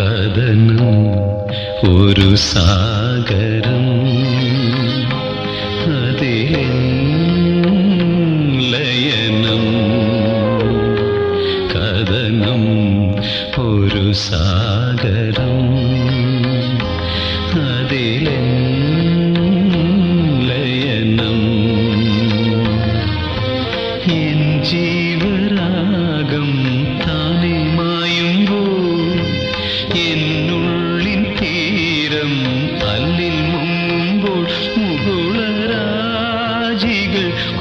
കഥനം ഒരു സാഗരം. അതിൽ ലയനം. കഥനം ഒരു സാഗരം.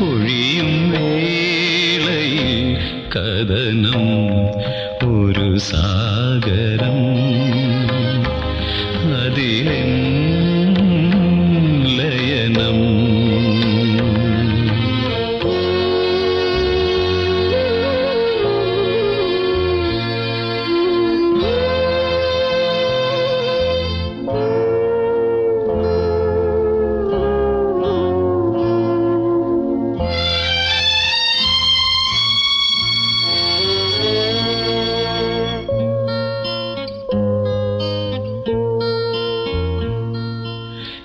കൊഴിയും വേളയിൽ കഥനം ഒരു സാഗരം.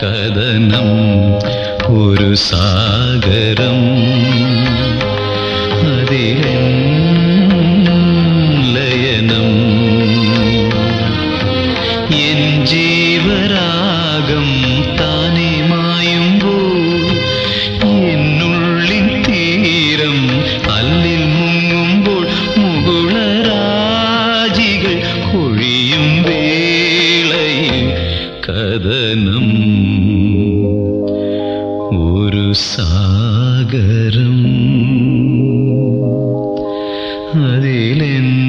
കഥനം ഒരു സാഗരം അതിലെ പൊഴിയും വേളയിൽ കഥനം. ഒരു സാഗരം. അതിലെന്ന്